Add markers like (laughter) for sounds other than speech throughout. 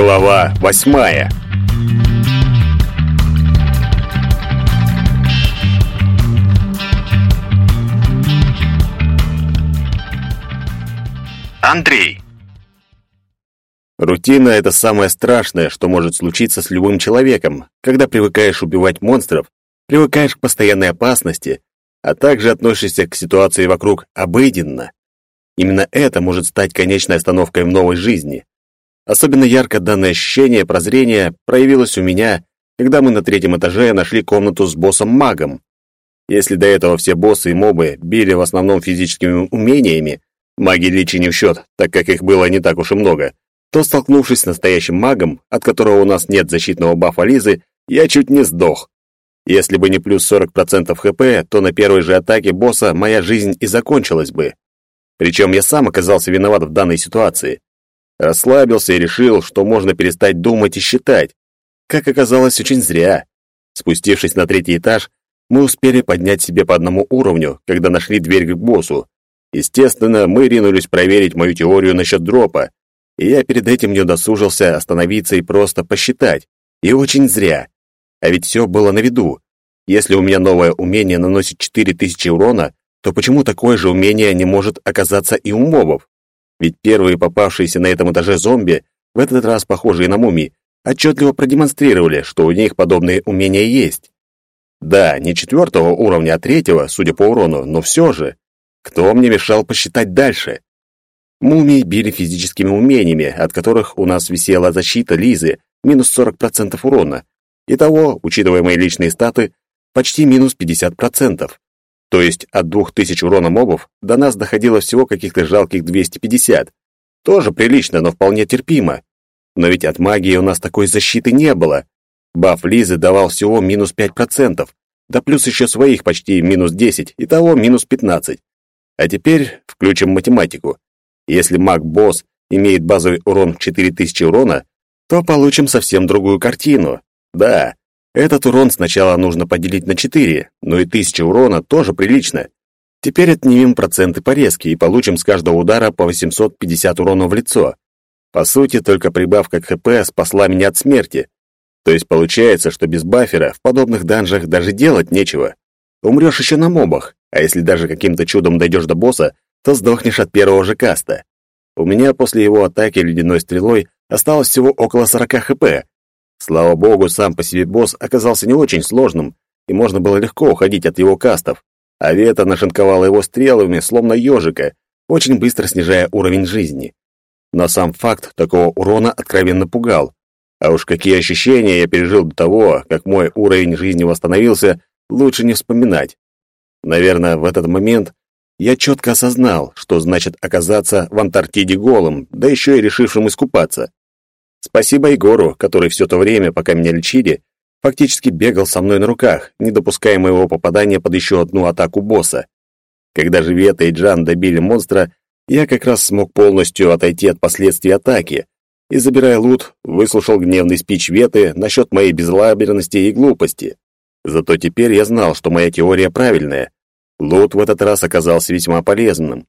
Глава восьмая Андрей. Рутина — это самое страшное, что может случиться с любым человеком, когда привыкаешь убивать монстров, привыкаешь к постоянной опасности, а также относишься к ситуации вокруг обыденно. Именно это может стать конечной остановкой в новой жизни. Особенно ярко данное ощущение прозрения проявилось у меня, когда мы на третьем этаже нашли комнату с боссом-магом. Если до этого все боссы и мобы били в основном физическими умениями, маги личи не в счет, так как их было не так уж и много, то, столкнувшись с настоящим магом, от которого у нас нет защитного бафа Лизы, я чуть не сдох. Если бы не плюс 40% хп, то на первой же атаке босса моя жизнь и закончилась бы. Причем я сам оказался виноват в данной ситуации. Расслабился и решил, что можно перестать думать и считать. Как оказалось, очень зря. Спустившись на третий этаж, мы успели поднять себе по одному уровню, когда нашли дверь к боссу. Естественно, мы ринулись проверить мою теорию насчет дропа, и я перед этим не удосужился остановиться и просто посчитать. И очень зря. А ведь все было на виду. Если у меня новое умение наносит 4000 урона, то почему такое же умение не может оказаться и у мобов? Ведь первые попавшиеся на этом этаже зомби, в этот раз похожие на мумии, отчетливо продемонстрировали, что у них подобные умения есть. Да, не четвертого уровня, а третьего, судя по урону, но все же. Кто мне мешал посчитать дальше? Мумии били физическими умениями, от которых у нас висела защита Лизы, минус 40% урона. Итого, учитывая мои личные статы, почти минус 50%. То есть от 2000 урона мобов до нас доходило всего каких-то жалких 250. Тоже прилично, но вполне терпимо. Но ведь от магии у нас такой защиты не было. Баф Лизы давал всего минус 5%, да плюс еще своих почти минус 10, итого минус 15. А теперь включим математику. Если маг-босс имеет базовый урон 4000 урона, то получим совсем другую картину. Да, этот урон сначала нужно поделить на 4, но и 1000 урона тоже прилично. Теперь отнимем проценты порезки и получим с каждого удара по 850 урона в лицо. По сути, только прибавка к ХП спасла меня от смерти. То есть получается, что без бафера в подобных данжах даже делать нечего. Умрешь еще на мобах, а если даже каким-то чудом дойдешь до босса, то сдохнешь от первого же каста. У меня после его атаки ледяной стрелой осталось всего около 40 хп, Слава богу, сам по себе босс оказался не очень сложным, и можно было легко уходить от его кастов. А Вета нашинковала его стрелами, словно ежика, очень быстро снижая уровень жизни. Но сам факт такого урона откровенно пугал. А уж какие ощущения я пережил до того, как мой уровень жизни восстановился, лучше не вспоминать. Наверное, в этот момент я четко осознал, что значит оказаться в Антарктиде голым, да еще и решившим искупаться. Спасибо Егору, который все то время, пока меня лечили, фактически бегал со мной на руках, не допуская моего попадания под еще одну атаку босса. Когда же Вета и Джан добили монстра, я как раз смог полностью отойти от последствий атаки и, забирая лут, выслушал гневный спич Веты насчет моей безлаберности и глупости. Зато теперь я знал, что моя теория правильная. Лут в этот раз оказался весьма полезным.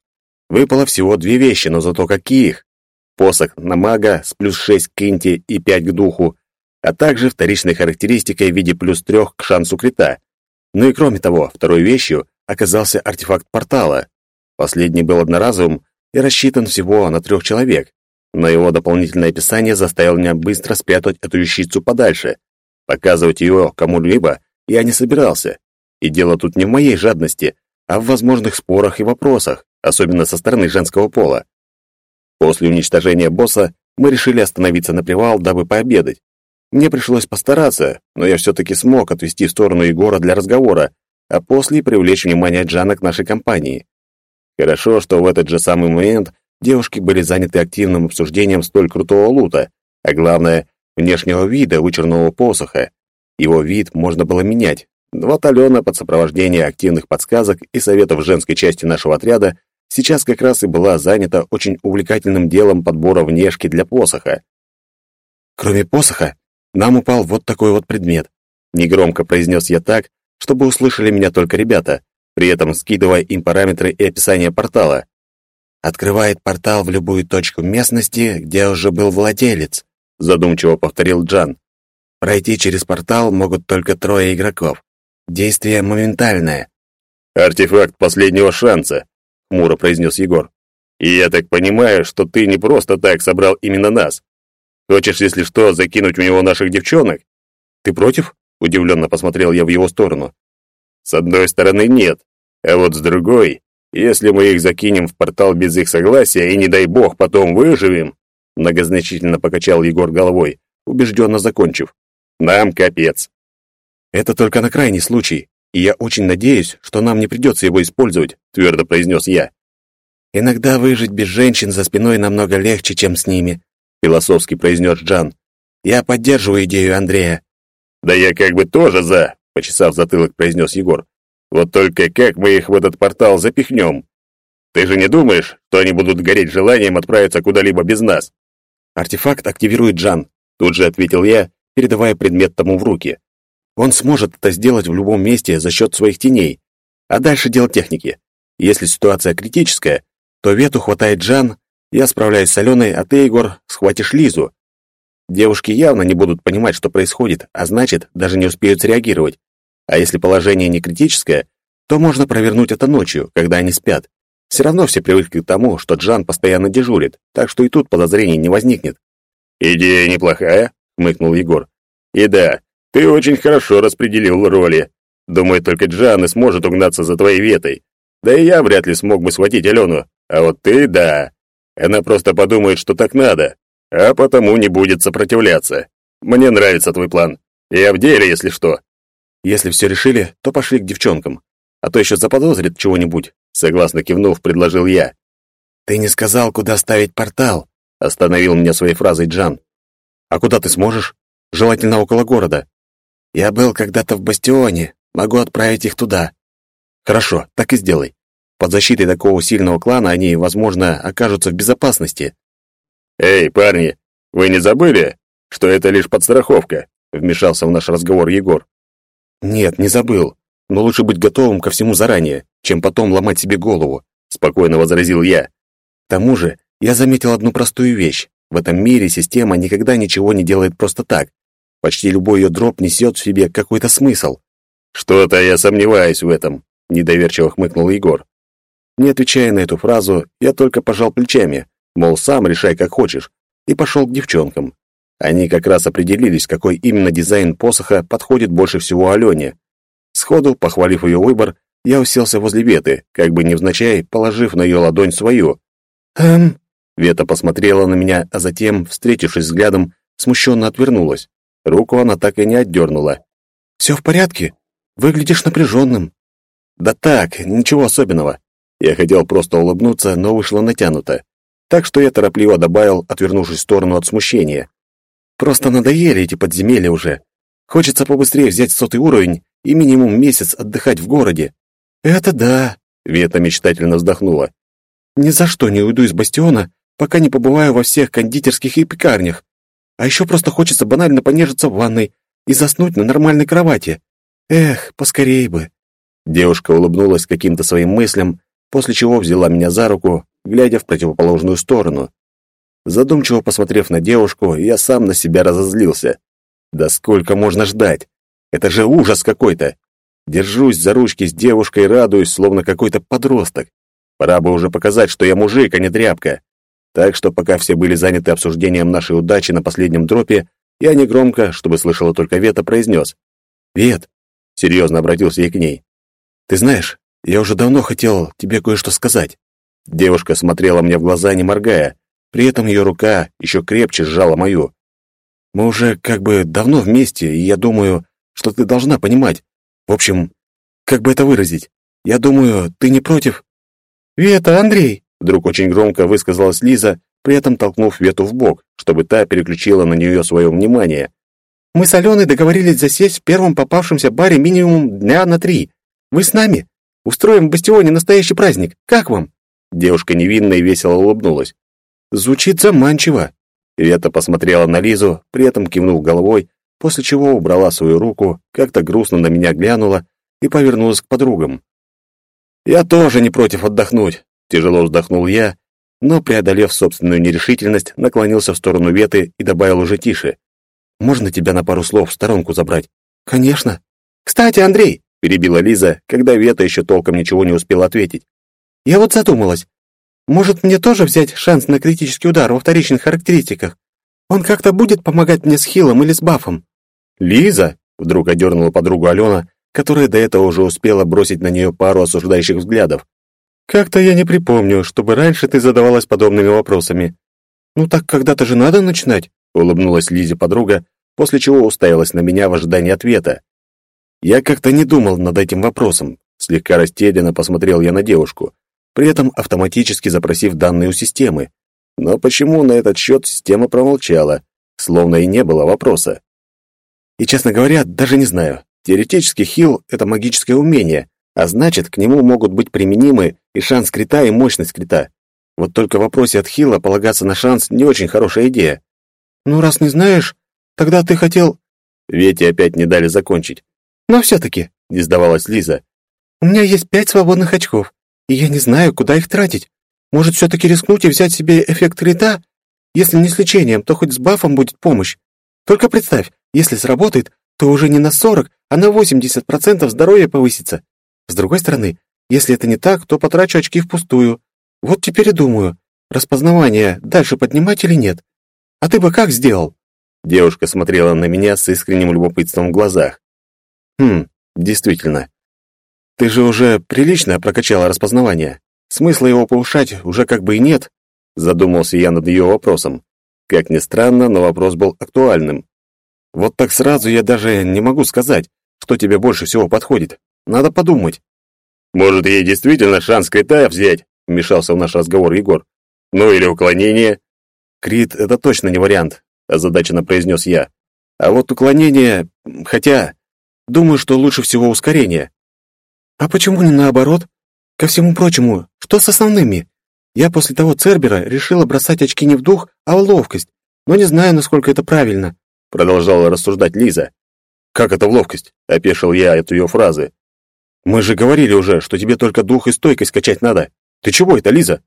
Выпало всего две вещи, но зато каких! Посох на мага с плюс 6 к инте и 5 к духу, а также вторичной характеристикой в виде плюс 3 к шансу крита. Ну и кроме того, второй вещью оказался артефакт портала. Последний был одноразовым и рассчитан всего на трех человек, но его дополнительное описание заставило меня быстро спрятать эту вещицу подальше. Показывать ее кому-либо я не собирался. И дело тут не в моей жадности, а в возможных спорах и вопросах, особенно со стороны женского пола. После уничтожения босса мы решили остановиться на привал, дабы пообедать. Мне пришлось постараться, но я все-таки смог отвести в сторону Егора для разговора, а после привлечь внимание Джана к нашей компании. Хорошо, что в этот же самый момент девушки были заняты активным обсуждением столь крутого лута, а главное, внешнего вида вычурного посоха. Его вид можно было менять. Два талена под сопровождение активных подсказок и советов женской части нашего отряда сейчас как раз и была занята очень увлекательным делом подбора внешки для посоха. Кроме посоха, нам упал вот такой вот предмет. Негромко произнес я так, чтобы услышали меня только ребята, при этом скидывая им параметры и описание портала. Открывает портал в любую точку местности, где уже был владелец. задумчиво повторил Джан. Пройти через портал могут только трое игроков. Действие моментальное. Артефакт последнего шанса, хмуро произнес Егор. И я так понимаю, что ты не просто так собрал именно нас. Хочешь, если что, закинуть в него наших девчонок? Ты против? Удивленно посмотрел я в его сторону. С одной стороны, нет. А вот с другой, если мы их закинем в портал без их согласия и, не дай бог, потом выживем, многозначительно покачал Егор головой, убежденно закончив. Нам капец. Это только на крайний случай, и я очень надеюсь, что нам не придется его использовать, твердо произнес я. Иногда выжить без женщин за спиной намного легче, чем с ними, философски произнес Джан. Я поддерживаю идею Андрея. Да я как бы тоже за, почесав затылок, произнес Егор. Вот только как мы их в этот портал запихнем? Ты же не думаешь, что они будут гореть желанием отправиться куда-либо без нас? Артефакт активирует Джан, тут же ответил я, передавая предмет тому в руки. Он сможет это сделать в любом месте за счет своих теней. А дальше дело техники. Если ситуация критическая, то Вету хватает Джан, я справляюсь с Аленой, а ты, Егор, схватишь Лизу. Девушки явно не будут понимать, что происходит, а значит, даже не успеют среагировать. А если положение не критическое, то можно провернуть это ночью, когда они спят. Все равно все привыкли к тому, что Джан постоянно дежурит, так что и тут подозрений не возникнет. «Идея неплохая», — хмыкнул Егор. «И да, ты очень хорошо распределил роли. Думаю, только Джан и сможет угнаться за твоей ветой. Да и я вряд ли смог бы схватить Алену. А вот ты — да. Она просто подумает, что так надо, а потому не будет сопротивляться. Мне нравится твой план. Я в деле, если что. Если все решили, то пошли к девчонкам. А то еще заподозрят чего-нибудь, согласно кивнув, предложил я. Ты не сказал, куда ставить портал, остановил меня своей фразой Джан. А куда ты сможешь? Желательно около города. Я был когда-то в бастионе, могу отправить их туда. Хорошо, так и сделай. Под защитой такого сильного клана они, возможно, окажутся в безопасности. Эй, парни, вы не забыли, что это лишь подстраховка? Вмешался в наш разговор Егор. «Нет, не забыл. Но лучше быть готовым ко всему заранее, чем потом ломать себе голову», — спокойно возразил я. «К тому же я заметил одну простую вещь. В этом мире система никогда ничего не делает просто так. Почти любой ее дроп несет в себе какой-то смысл». «Что-то я сомневаюсь в этом», — недоверчиво хмыкнул Егор. Не отвечая на эту фразу, я только пожал плечами, мол, сам решай как хочешь, и пошел к девчонкам. Они как раз определились, какой именно дизайн посоха подходит больше всего Алене. Сходу, похвалив ее выбор, я уселся возле Веты, как бы невзначай, положив на ее ладонь свою. «Эм...» Вета посмотрела на меня, а затем, встретившись взглядом, смущенно отвернулась. Руку она так и не отдернула. «Все в порядке? Выглядишь напряженным». «Да так, ничего особенного». Я хотел просто улыбнуться, но вышло натянуто. Так что я торопливо добавил, отвернувшись в сторону от смущения. Просто надоели эти подземелья уже. Хочется побыстрее взять сотый уровень и минимум месяц отдыхать в городе. Это да, Вета мечтательно вздохнула. Ни за что не уйду из бастиона, пока не побываю во всех кондитерских и пекарнях. А еще просто хочется банально понежиться в ванной и заснуть на нормальной кровати. Эх, поскорей бы. Девушка улыбнулась каким-то своим мыслям, после чего взяла меня за руку, глядя в противоположную сторону. Задумчиво посмотрев на девушку, я сам на себя разозлился. Да сколько можно ждать? Это же ужас какой-то. Держусь за ручки с девушкой, радуюсь, словно какой-то подросток. Пора бы уже показать, что я мужик, а не тряпка. Так что пока все были заняты обсуждением нашей удачи на последнем дропе, я негромко, чтобы слышала только Вета, произнес. «Вет», — серьезно обратился я к ней, — «ты знаешь, я уже давно хотел тебе кое-что сказать». Девушка смотрела мне в глаза, не моргая, при этом ее рука еще крепче сжала мою. Мы уже как бы давно вместе, и я думаю, что ты должна понимать. В общем, как бы это выразить? Я думаю, ты не против? Вета, Андрей, вдруг очень громко высказалась Лиза, при этом толкнув Вету в бок, чтобы та переключила на нее свое внимание. Мы с Аленой договорились засесть в первом попавшемся баре минимум дня на три. Вы с нами? Устроим в бастионе настоящий праздник. Как вам? Девушка невинно и весело улыбнулась. Звучит заманчиво. Вета посмотрела на Лизу, при этом кивнув головой, после чего убрала свою руку, как-то грустно на меня глянула и повернулась к подругам. «Я тоже не против отдохнуть», — тяжело вздохнул я, но, преодолев собственную нерешительность, наклонился в сторону Веты и добавил уже тише. «Можно тебя на пару слов в сторонку забрать?» «Конечно. Кстати, Андрей!» — перебила Лиза, когда Вета еще толком ничего не успела ответить. «Я вот задумалась. Может, мне тоже взять шанс на критический удар во вторичных характеристиках? Он как-то будет помогать мне с хилом или с бафом?» «Лиза!» — вдруг одернула подругу Алена, которая до этого уже успела бросить на нее пару осуждающих взглядов. «Как-то я не припомню, чтобы раньше ты задавалась подобными вопросами». «Ну так когда-то же надо начинать», — улыбнулась Лизе подруга, после чего уставилась на меня в ожидании ответа. Я как-то не думал над этим вопросом. Слегка растерянно посмотрел я на девушку, при этом автоматически запросив данные у системы. Но почему на этот счет система промолчала, словно и не было вопроса? И, честно говоря, даже не знаю. Теоретически хил — это магическое умение, а значит, к нему могут быть применимы и шанс крита, и мощность крита. Вот только в вопросе от хила полагаться на шанс не очень хорошая идея. «Ну, раз не знаешь, тогда ты хотел...» Вете опять не дали закончить. «Но все-таки», — не сдавалась Лиза, «у меня есть пять свободных очков, и я не знаю, куда их тратить. Может, все-таки рискнуть и взять себе эффект крита? Если не с лечением, то хоть с бафом будет помощь. Только представь, если сработает, то уже не на 40, а на 80% здоровья повысится. С другой стороны, если это не так, то потрачу очки впустую. Вот теперь и думаю, распознавание дальше поднимать или нет. А ты бы как сделал?» Девушка смотрела на меня с искренним любопытством в глазах. «Хм, действительно. Ты же уже прилично прокачала распознавание. Смысла его повышать уже как бы и нет», задумался я над ее вопросом. Как ни странно, но вопрос был актуальным. Вот так сразу я даже не могу сказать, что тебе больше всего подходит. Надо подумать. Может, ей действительно шанс крита взять? Вмешался в наш разговор Егор. Ну или уклонение? Крит — это точно не вариант, озадаченно произнес я. А вот уклонение... Хотя... Думаю, что лучше всего ускорение. А почему не наоборот? Ко всему прочему, что с основными? Я после того Цербера решила бросать очки не в дух, а в ловкость, но не знаю, насколько это правильно. Продолжала рассуждать Лиза. «Как это в ловкость?» — опешил я от ее фразы. Мы же говорили уже, что тебе только дух и стойкость качать надо. Ты чего это, Лиза?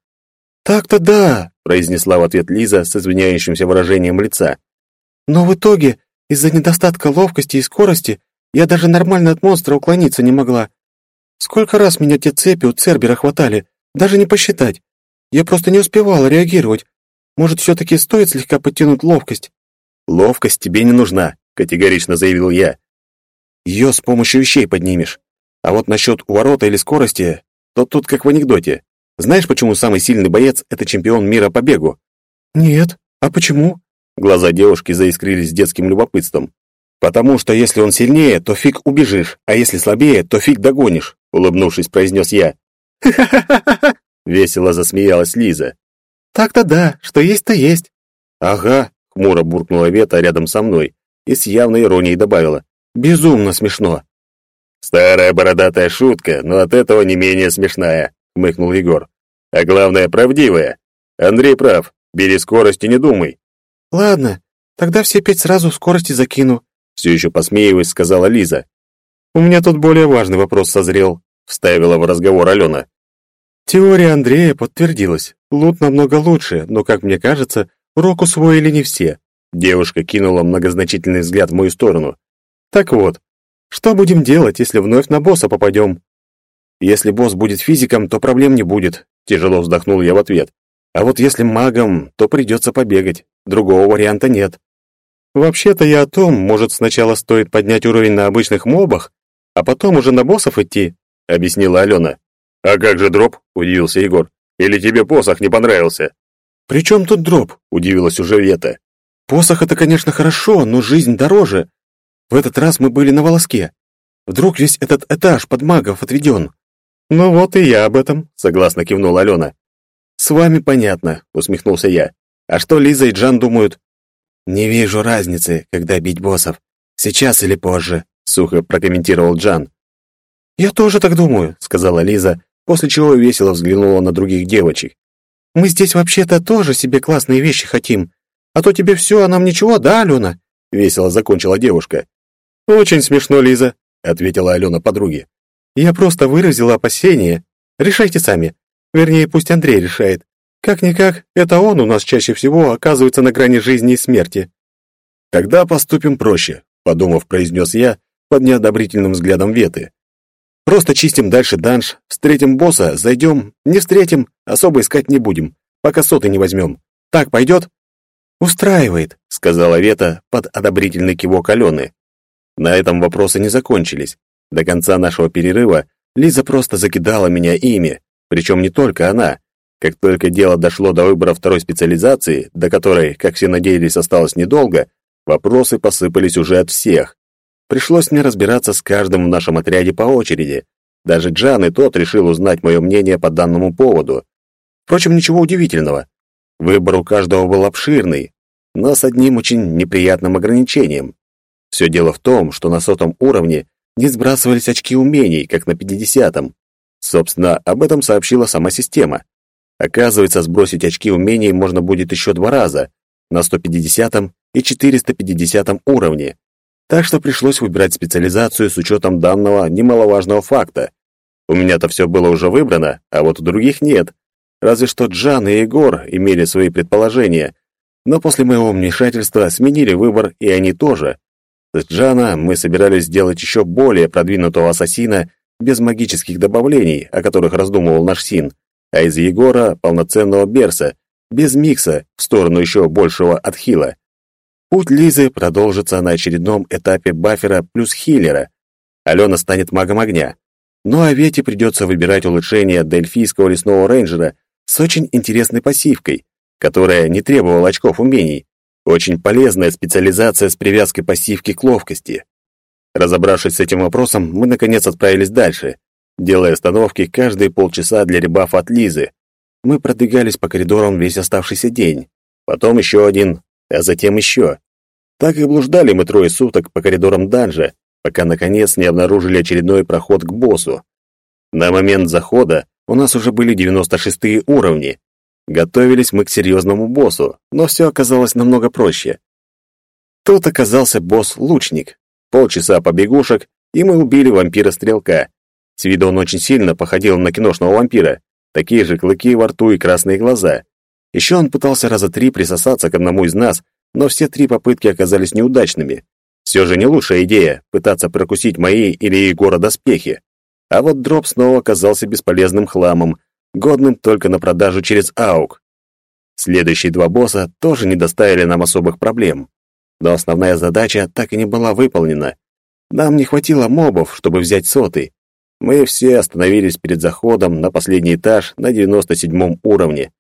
Так-то да, произнесла в ответ Лиза с извиняющимся выражением лица. Но в итоге, из-за недостатка ловкости и скорости, я даже нормально от монстра уклониться не могла. Сколько раз меня те цепи у Цербера хватали, даже не посчитать. Я просто не успевала реагировать. Может, все-таки стоит слегка подтянуть ловкость? Ловкость тебе не нужна, категорично заявил я. Ее с помощью вещей поднимешь. А вот насчет уворота или скорости, то тут как в анекдоте. Знаешь, почему самый сильный боец — это чемпион мира по бегу? Нет. А почему? Глаза девушки заискрились детским любопытством. «Потому что если он сильнее, то фиг убежишь, а если слабее, то фиг догонишь», — улыбнувшись, произнес я. «Ха-ха-ха-ха!» (laughs) — весело засмеялась Лиза. «Так-то да, что есть, то есть». «Ага», — хмуро буркнула Вета рядом со мной и с явной иронией добавила. «Безумно смешно». «Старая бородатая шутка, но от этого не менее смешная», — хмыкнул Егор. «А главное, правдивая. Андрей прав, бери скорость и не думай». «Ладно, тогда все пять сразу в скорости закину», — все еще посмеиваясь, сказала Лиза. «У меня тут более важный вопрос созрел», — вставила в разговор Алена. Теория Андрея подтвердилась. Лут намного лучше, но, как мне кажется, урок усвоили не все. Девушка кинула многозначительный взгляд в мою сторону. Так вот, что будем делать, если вновь на босса попадем? Если босс будет физиком, то проблем не будет, тяжело вздохнул я в ответ. А вот если магом, то придется побегать. Другого варианта нет. Вообще-то я о том, может, сначала стоит поднять уровень на обычных мобах, а потом уже на боссов идти, объяснила Алена. А как же дроп? удивился Егор. Или тебе посох не понравился? «При чем тут дроп?» — удивилась уже Вета. «Посох — это, конечно, хорошо, но жизнь дороже. В этот раз мы были на волоске. Вдруг весь этот этаж под магов отведен. Ну вот и я об этом, согласно кивнула Алена. С вами понятно, усмехнулся я. А что Лиза и Джан думают? Не вижу разницы, когда бить боссов. Сейчас или позже, сухо прокомментировал Джан. Я тоже так думаю, сказала Лиза, после чего весело взглянула на других девочек. Мы здесь вообще-то тоже себе классные вещи хотим. А то тебе все, а нам ничего, да, Алена? Весело закончила девушка. «Очень смешно, Лиза», — ответила Алена подруге. «Я просто выразила опасение. Решайте сами. Вернее, пусть Андрей решает. Как-никак, это он у нас чаще всего оказывается на грани жизни и смерти. Тогда поступим проще, подумав, произнес я под неодобрительным взглядом Веты. Просто чистим дальше данж, встретим босса, зайдем, не встретим, особо искать не будем, пока соты не возьмем. Так пойдет?» «Устраивает», — сказала Вета под одобрительный кивок Алены. На этом вопросы не закончились. До конца нашего перерыва Лиза просто закидала меня ими, причем не только она. Как только дело дошло до выбора второй специализации, до которой, как все надеялись, осталось недолго, вопросы посыпались уже от всех. Пришлось мне разбираться с каждым в нашем отряде по очереди. Даже Джан и тот решил узнать мое мнение по данному поводу. Впрочем, ничего удивительного. Выбор у каждого был обширный, но с одним очень неприятным ограничением. Все дело в том, что на сотом уровне не сбрасывались очки умений, как на пятидесятом. Собственно, об этом сообщила сама система. Оказывается, сбросить очки умений можно будет еще два раза, на 150 и 450 уровне. Так что пришлось выбирать специализацию с учетом данного немаловажного факта. У меня-то все было уже выбрано, а вот у других нет. Разве что Джан и Егор имели свои предположения, но после моего вмешательства сменили выбор и они тоже. С Джана мы собирались сделать еще более продвинутого ассасина без магических добавлений, о которых раздумывал наш Син, а из Егора полноценного Берса, без микса, в сторону еще большего отхила. Путь Лизы продолжится на очередном этапе бафера плюс хиллера. Алена станет магом огня. Ну а Вете придется выбирать улучшение дельфийского лесного рейнджера с очень интересной пассивкой, которая не требовала очков умений. Очень полезная специализация с привязкой пассивки к ловкости. Разобравшись с этим вопросом, мы наконец отправились дальше, делая остановки каждые полчаса для ребафа от Лизы. Мы продвигались по коридорам весь оставшийся день. Потом еще один, а затем еще. Так и блуждали мы трое суток по коридорам данжа, пока наконец не обнаружили очередной проход к боссу. На момент захода у нас уже были 96-е уровни, Готовились мы к серьезному боссу, но все оказалось намного проще. Тут оказался босс-лучник. Полчаса побегушек, и мы убили вампира-стрелка. С виду он очень сильно походил на киношного вампира. Такие же клыки во рту и красные глаза. Еще он пытался раза три присосаться к одному из нас, но все три попытки оказались неудачными. Все же не лучшая идея пытаться прокусить мои или Егора доспехи. А вот дроп снова оказался бесполезным хламом, годным только на продажу через АУК. Следующие два босса тоже не доставили нам особых проблем. Но основная задача так и не была выполнена. Нам не хватило мобов, чтобы взять сотый. Мы все остановились перед заходом на последний этаж на 97 уровне.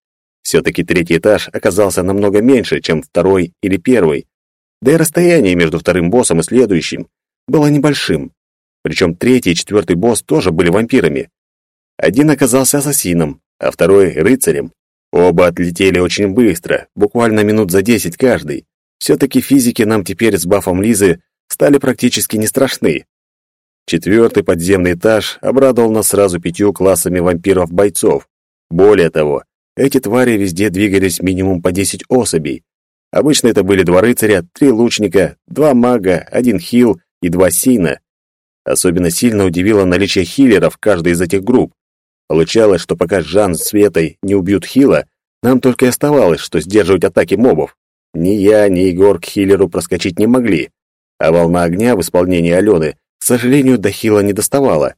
Все-таки третий этаж оказался намного меньше, чем второй или первый. Да и расстояние между вторым боссом и следующим было небольшим. Причем третий и четвертый босс тоже были вампирами. Один оказался ассасином, а второй — рыцарем. Оба отлетели очень быстро, буквально минут за десять каждый. Все-таки физики нам теперь с бафом Лизы стали практически не страшны. Четвертый подземный этаж обрадовал нас сразу пятью классами вампиров-бойцов. Более того, эти твари везде двигались минимум по десять особей. Обычно это были два рыцаря, три лучника, два мага, один хил и два сина. Особенно сильно удивило наличие хиллеров в каждой из этих групп. Получалось, что пока Жан с Светой не убьют Хила, нам только и оставалось, что сдерживать атаки мобов. Ни я, ни Егор к Хиллеру проскочить не могли, а волна огня в исполнении Алены, к сожалению, до Хила не доставала.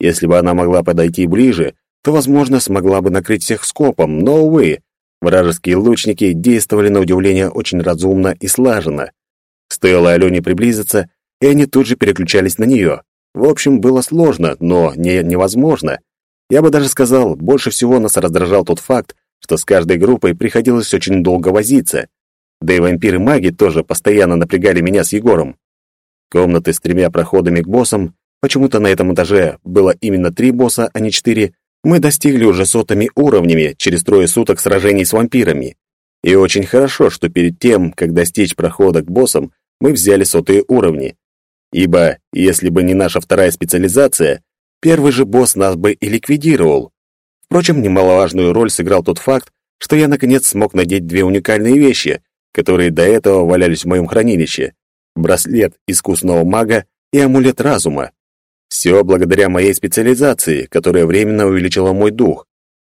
Если бы она могла подойти ближе, то, возможно, смогла бы накрыть всех скопом, но, увы, вражеские лучники действовали на удивление очень разумно и слаженно. Стоило Алене приблизиться, и они тут же переключались на нее. В общем, было сложно, но не невозможно — я бы даже сказал, больше всего нас раздражал тот факт, что с каждой группой приходилось очень долго возиться. Да и вампиры-маги тоже постоянно напрягали меня с Егором. Комнаты с тремя проходами к боссам, почему-то на этом этаже было именно три босса, а не четыре, мы достигли уже сотыми уровнями через трое суток сражений с вампирами. И очень хорошо, что перед тем, как достичь прохода к боссам, мы взяли сотые уровни. Ибо, если бы не наша вторая специализация, первый же босс нас бы и ликвидировал. Впрочем, немаловажную роль сыграл тот факт, что я наконец смог надеть две уникальные вещи, которые до этого валялись в моем хранилище. Браслет искусного мага и амулет разума. Все благодаря моей специализации, которая временно увеличила мой дух.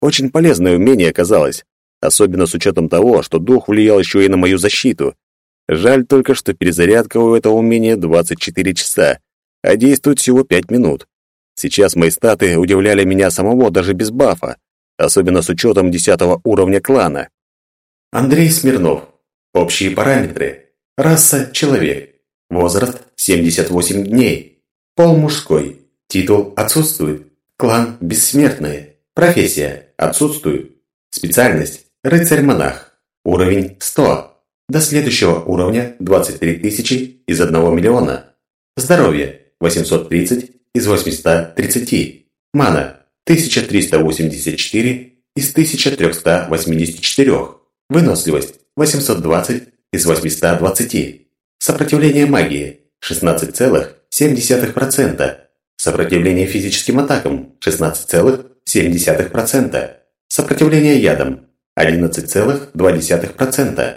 Очень полезное умение оказалось. особенно с учетом того, что дух влиял еще и на мою защиту. Жаль только, что перезарядка у этого умения 24 часа, а действует всего 5 минут. Сейчас мои статы удивляли меня самого даже без бафа, особенно с учетом 10 уровня клана. Андрей Смирнов. Общие параметры. Раса – человек. Возраст – 78 дней. Пол мужской. Титул отсутствует. Клан – бессмертные. Профессия – отсутствует. Специальность – рыцарь-монах. Уровень – 100. До следующего уровня 23 тысячи из 1 миллиона. Здоровье – 830 из 830. Мана – 1384 из 1384. Выносливость – 820 из 820. Сопротивление магии – 16,7%. Сопротивление физическим атакам – 16,7%. Сопротивление ядам – 11,2%.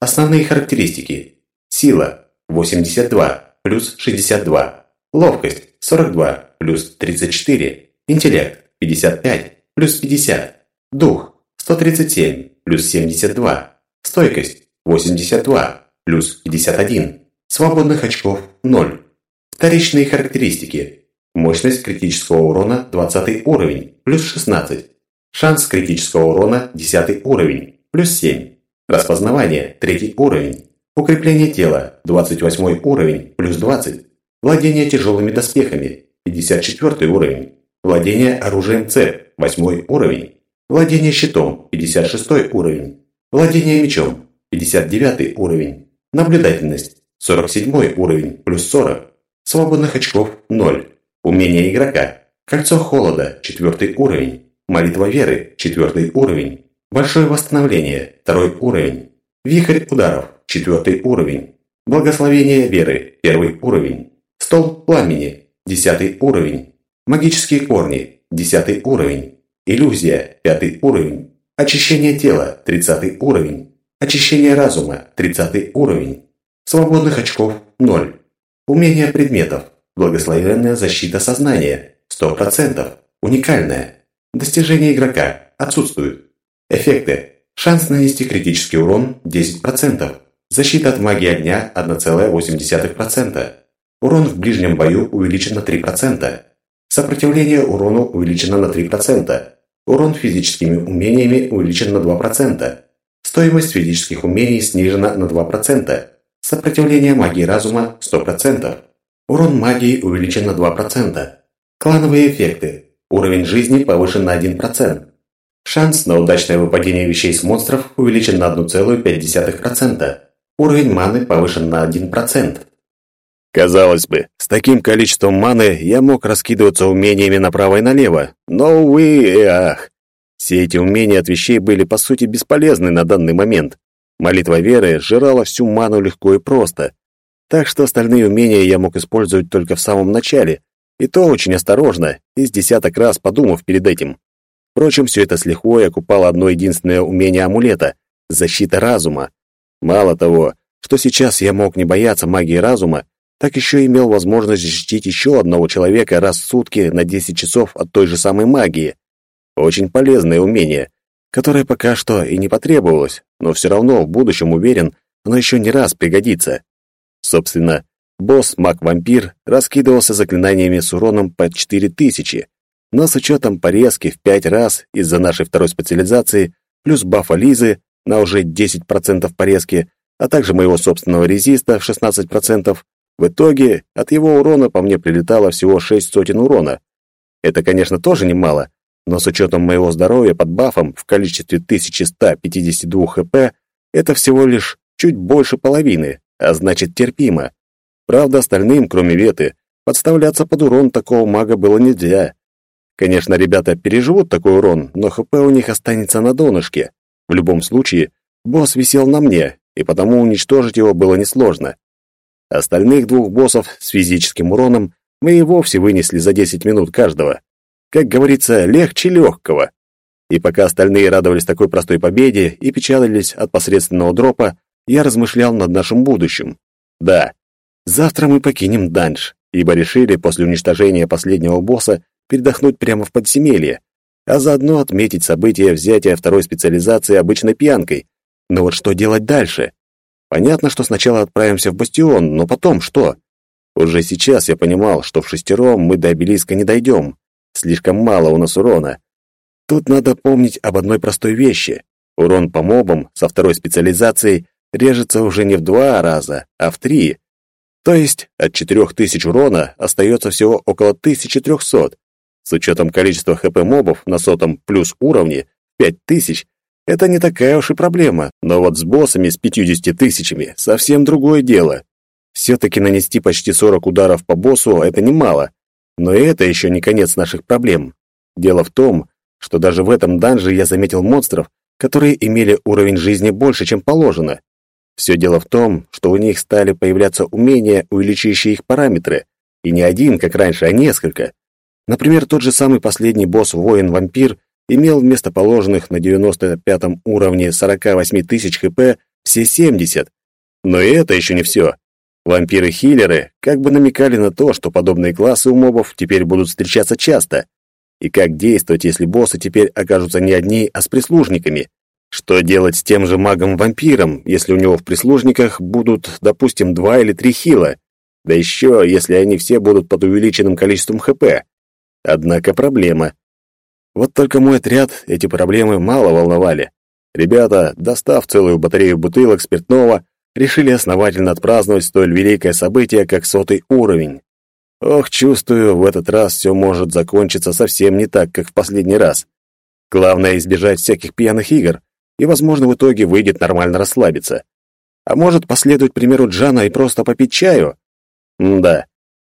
Основные характеристики. Сила – 82 плюс 62. Ловкость – 42 плюс 34. Интеллект – 55 плюс 50. Дух – 137 плюс 72. Стойкость – 82 плюс 51. Свободных очков – 0. Вторичные характеристики. Мощность критического урона – 20 уровень, плюс 16. Шанс критического урона – 10 уровень, плюс 7. Распознавание – третий уровень. Укрепление тела – 28 уровень, плюс 20. Владение тяжелыми доспехами – 54 уровень. Владение оружием цепь – 8 уровень. Владение щитом – 56 уровень. Владение мечом – 59 уровень. Наблюдательность – 47 уровень, плюс 40. Свободных очков – 0. Умение игрока – Кольцо холода – 4 уровень. Молитва веры – 4 уровень. Большое восстановление – второй уровень. Вихрь ударов – четвертый уровень. Благословение веры – первый уровень. Стол пламени – десятый уровень. Магические корни – десятый уровень. Иллюзия – пятый уровень. Очищение тела – тридцатый уровень. Очищение разума – тридцатый уровень. Свободных очков – ноль. Умение предметов. Благословенная защита сознания – сто процентов. Уникальная. Достижение игрока отсутствует. Эффекты. Шанс нанести критический урон 10%. Защита от магии огня 1,8%. Урон в ближнем бою увеличен на 3%. Сопротивление урону увеличено на 3%. Урон физическими умениями увеличен на 2%. Стоимость физических умений снижена на 2%. Сопротивление магии разума 100%. Урон магии увеличен на 2%. Клановые эффекты. Уровень жизни повышен на 1%. Шанс на удачное выпадение вещей с монстров увеличен на 1,5%. Уровень маны повышен на 1%. Казалось бы, с таким количеством маны я мог раскидываться умениями направо и налево, но, увы и ах. Все эти умения от вещей были, по сути, бесполезны на данный момент. Молитва веры сжирала всю ману легко и просто. Так что остальные умения я мог использовать только в самом начале, и то очень осторожно, и с десяток раз подумав перед этим. Впрочем, все это с лихвой окупало одно единственное умение амулета — защита разума. Мало того, что сейчас я мог не бояться магии разума, так еще имел возможность защитить еще одного человека раз в сутки на 10 часов от той же самой магии. Очень полезное умение, которое пока что и не потребовалось, но все равно в будущем уверен, оно еще не раз пригодится. Собственно, босс маг-вампир раскидывался заклинаниями с уроном под 4000, но с учетом порезки в пять раз из-за нашей второй специализации, плюс бафа Лизы на уже 10% порезки, а также моего собственного резиста в 16%, в итоге от его урона по мне прилетало всего 6 сотен урона. Это, конечно, тоже немало, но с учетом моего здоровья под бафом в количестве 1152 хп, это всего лишь чуть больше половины, а значит терпимо. Правда, остальным, кроме Веты, подставляться под урон такого мага было нельзя. Конечно, ребята переживут такой урон, но ХП у них останется на донышке. В любом случае, босс висел на мне, и потому уничтожить его было несложно. Остальных двух боссов с физическим уроном мы и вовсе вынесли за 10 минут каждого. Как говорится, легче легкого. И пока остальные радовались такой простой победе и печалились от посредственного дропа, я размышлял над нашим будущим. Да, завтра мы покинем данж, ибо решили после уничтожения последнего босса передохнуть прямо в подземелье. а заодно отметить событие взятия второй специализации обычной пьянкой. Но вот что делать дальше? Понятно, что сначала отправимся в бастион, но потом что? Уже сейчас я понимал, что в шестером мы до обелиска не дойдем. Слишком мало у нас урона. Тут надо помнить об одной простой вещи. Урон по мобам со второй специализацией режется уже не в два раза, а в три. То есть от 4000 урона остается всего около 1300. С учетом количества хп мобов на сотом плюс уровне 5000, это не такая уж и проблема, но вот с боссами с 50 тысячами совсем другое дело. Все-таки нанести почти 40 ударов по боссу — это немало. Но это еще не конец наших проблем. Дело в том, что даже в этом данже я заметил монстров, которые имели уровень жизни больше, чем положено. Все дело в том, что у них стали появляться умения, увеличивающие их параметры, и не один, как раньше, а несколько. Например, тот же самый последний босс-воин-вампир имел вместо положенных на 95 уровне 48 тысяч хп все 70. Но и это еще не все. Вампиры-хиллеры как бы намекали на то, что подобные классы у мобов теперь будут встречаться часто. И как действовать, если боссы теперь окажутся не одни, а с прислужниками? Что делать с тем же магом-вампиром, если у него в прислужниках будут, допустим, два или три хила? Да еще, если они все будут под увеличенным количеством ХП. Однако проблема. Вот только мой отряд эти проблемы мало волновали. Ребята, достав целую батарею бутылок спиртного, решили основательно отпраздновать столь великое событие, как сотый уровень. Ох, чувствую, в этот раз все может закончиться совсем не так, как в последний раз. Главное избежать всяких пьяных игр, и, возможно, в итоге выйдет нормально расслабиться. А может, последовать примеру Джана и просто попить чаю? М да.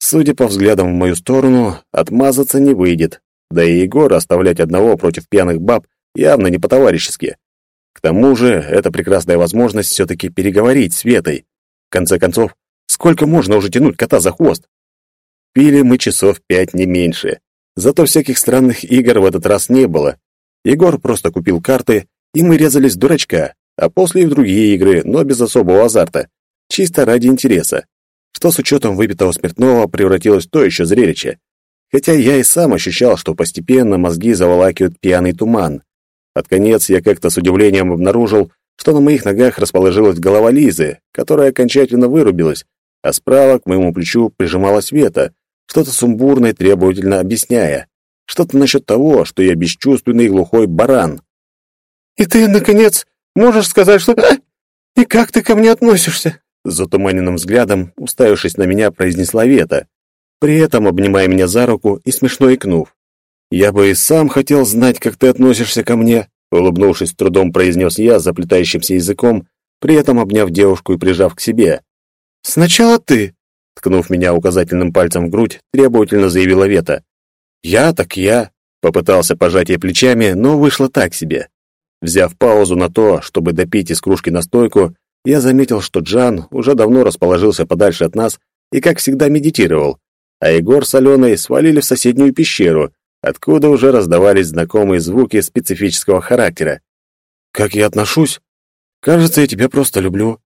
Судя по взглядам в мою сторону, отмазаться не выйдет. Да и Егора оставлять одного против пьяных баб явно не по-товарищески. К тому же, это прекрасная возможность все-таки переговорить с Ветой. В конце концов, сколько можно уже тянуть кота за хвост? Пили мы часов пять, не меньше. Зато всяких странных игр в этот раз не было. Егор просто купил карты и мы резались дурачка, а после и в другие игры, но без особого азарта, чисто ради интереса, что с учетом выпитого спиртного превратилось в то еще зрелище. Хотя я и сам ощущал, что постепенно мозги заволакивают пьяный туман. Под конец я как-то с удивлением обнаружил, что на моих ногах расположилась голова Лизы, которая окончательно вырубилась, а справа к моему плечу прижималась Вета, что-то сумбурно и требовательно объясняя. Что-то насчет того, что я бесчувственный и глухой баран. «И ты, наконец, можешь сказать, что... А? И как ты ко мне относишься?» Затуманенным взглядом, уставившись на меня, произнесла Вета, при этом обнимая меня за руку и смешно икнув. «Я бы и сам хотел знать, как ты относишься ко мне», улыбнувшись, трудом произнес я заплетающимся языком, при этом обняв девушку и прижав к себе. «Сначала ты», ткнув меня указательным пальцем в грудь, требовательно заявила Вета. «Я так я», попытался пожать ей плечами, но вышло так себе. Взяв паузу на то, чтобы допить из кружки настойку, я заметил, что Джан уже давно расположился подальше от нас и, как всегда, медитировал, а Егор с Аленой свалили в соседнюю пещеру, откуда уже раздавались знакомые звуки специфического характера. «Как я отношусь? Кажется, я тебя просто люблю».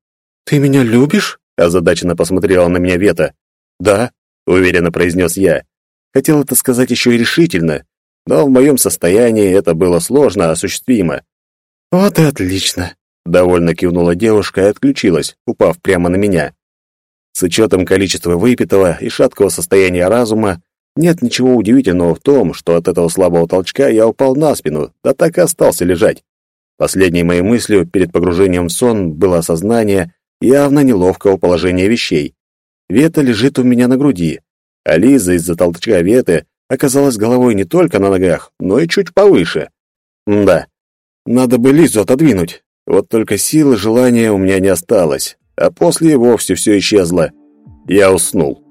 «Ты меня любишь?» — озадаченно посмотрела на меня Вета. «Да», — уверенно произнес я. Хотел это сказать еще и решительно, но в моем состоянии это было сложно осуществимо. «Вот и отлично!» — довольно кивнула девушка и отключилась, упав прямо на меня. С учетом количества выпитого и шаткого состояния разума, нет ничего удивительного в том, что от этого слабого толчка я упал на спину, да так и остался лежать. Последней моей мыслью перед погружением в сон было осознание явно неловкого положения вещей. Вета лежит у меня на груди, а Лиза из-за толчка Веты оказалась головой не только на ногах, но и чуть повыше. М да, надо бы Лизу отодвинуть. Вот только силы желания у меня не осталось, а после и вовсе все исчезло. Я уснул.